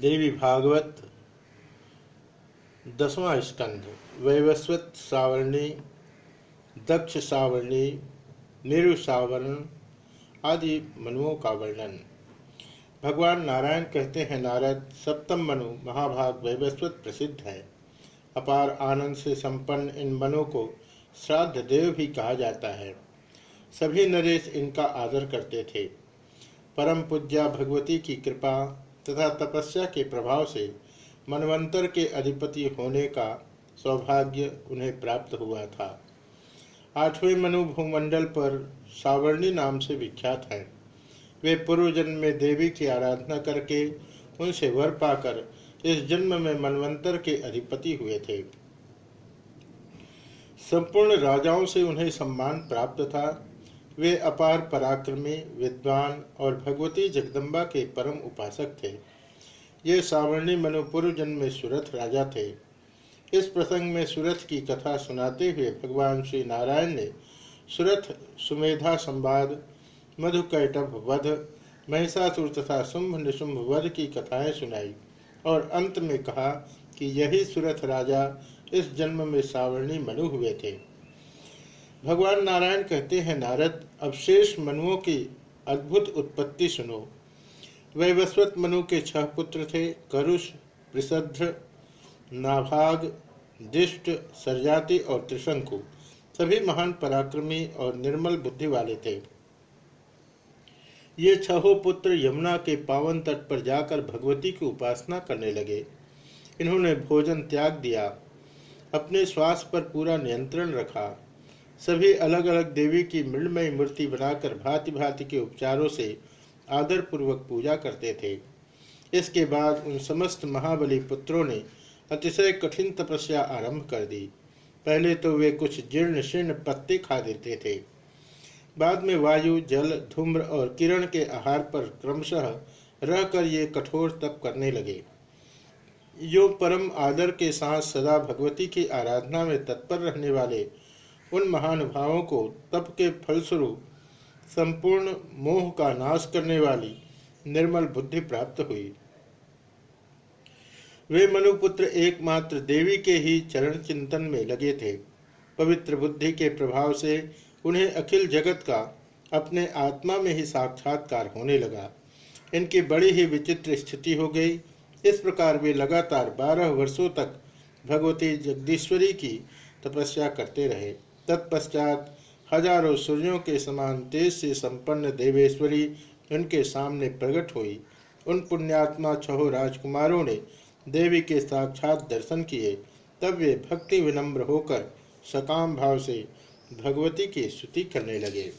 देवी भागवत, दसवां स्कंध, वैवस्वत सावरणी, दक्ष सावरणी निरु सावरण आदि मनुओं का वर्णन। भगवान नारायण कहते हैं, नारद, सप्तम मनु, महाभाग वैवस्वत प्रसिद्ध है। अपार आनंद से संपन्न इन मनों को श्राद्ध देव भी कहा जाता है। सभी नरेश इनका आदर करते थे। परम पूज्या भगवती की कृपा तथा तपस्या के प्रभाव से मनवंतर के अधिपति होने का सौभाग्य उन्हें प्राप्त हुआ था। आठवें मनु भूमंडल पर सावर्णी नाम से विख्यात हैं। वे पूर्व जन्म में देवी की आराधना करके उनसे वर पाकर इस जन्म में मनवंतर के अधिपति हुए थे। संपूर्ण राजाओं से उन्हें सम्मान प्राप्त था। वे अपार पराक्रमी, विद्वान और भगवती जगदम्बा के परम उपासक थे। ये सावर्णी मनुपूर्व जन्म में सूरथ राजा थे। इस प्रसंग में सूरथ की कथा सुनाते हुए भगवान श्री नारायण ने सूरथ, सुमेधा संवाद, मधुकैटभ वध, महिषासुर तथा शुंभ निशुंभ वध की कथाएँ सुनाई और अंत में कहा कि यही सूरथ राजा इस जन्म में सावर्णी मनु हुए थे। भगवान नारायण कहते हैं, नारद, अवशेष मनुओं की अद्भुत उत्पत्ति सुनो। वैवस्वत मनु के छह पुत्र थे, करुष प्रसध्र नाभाग, दिष्ट, सरजाति और त्रिशंकु। सभी महान पराक्रमी और निर्मल बुद्धि वाले थे। ये छहों पुत्र यमुना के पावन तट पर जाकर भगवती की उपासना करने लगे। इन्होंने भोजन त्याग दिया, अपने श्वास पर पूरा नियंत्रण रखा। सभी अलग अलग देवी की मृणमयी मूर्ति बनाकर भांति भांति के उपचारों से आदर पूर्वक पूजा करते थे। इसके बाद उन समस्त महाबली पुत्रों ने अतिशय कठिन तपस्या आरंभ कर दी। पहले तो वे कुछ जीर्ण शीर्ण पत्ते खा देते थे। बाद में वायु, जल, धूम्र और किरण के आहार पर क्रमशः रहकर ये कठोर तप करने लगे। यो परम आदर के साथ सदा भगवती की आराधना में तत्पर रहने वाले उन महानुभावों को तप के फलस्वरूप संपूर्ण मोह का नाश करने वाली निर्मल बुद्धि प्राप्त हुई। वे मनुपुत्र एकमात्र देवी के ही चरण चिंतन में लगे थे। पवित्र बुद्धि के प्रभाव से उन्हें अखिल जगत का अपने आत्मा में ही साक्षात्कार होने लगा। इनकी बड़ी ही विचित्र स्थिति हो गई। इस प्रकार वे लगातार बारह वर्षों तक भगवती जगदीश्वरी की तपस्या करते रहे। तत्पश्चात हज़ारों सूर्यों के समान तेज से संपन्न देवेश्वरी उनके सामने प्रकट हुई। उन पुण्यात्मा छहो राजकुमारों ने देवी के साक्षात दर्शन किए। तब वे भक्ति विनम्र होकर सकाम भाव से भगवती की स्तुति करने लगे।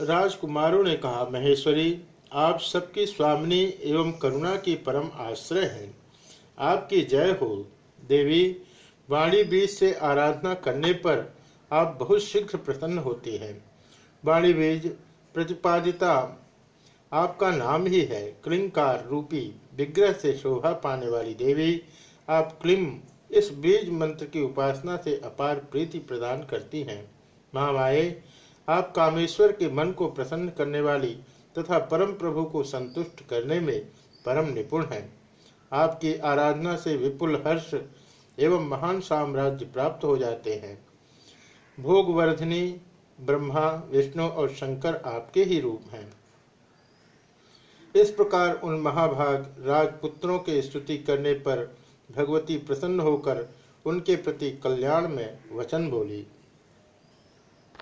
राजकुमारों ने कहा, महेश्वरी, आप सबकी स्वामिनी एवं करुणा की परम आश्रय हैं। आपकी जय हो। देवी वाणी बीज से आराधना करने पर आप बहुत शीघ्र प्रसन्न होती हैं। वाणी बीज प्रतिपादिता आपका नाम ही है। क्लिंकार रूपी विग्रह से शोभा पाने वाली देवी आप क्लिम इस बीज मंत्र की उपासना से अपार प्रीति प्रदान करती हैं। महामाए आप कामेश्वर के मन को प्रसन्न करने वाली तथा परम प्रभु को संतुष्ट करने में परम निपुण हैं। आपकी आराधना से विपुल हर्ष एवं महान साम्राज्य प्राप्त हो जाते हैं। भोगवर्धनी, ब्रह्मा, विष्णु और शंकर आपके ही रूप हैं। इस प्रकार उन महाभाग राजपुत्रों के स्तुति करने पर भगवती प्रसन्न होकर उनके प्रति कल्याण में वचन बोली।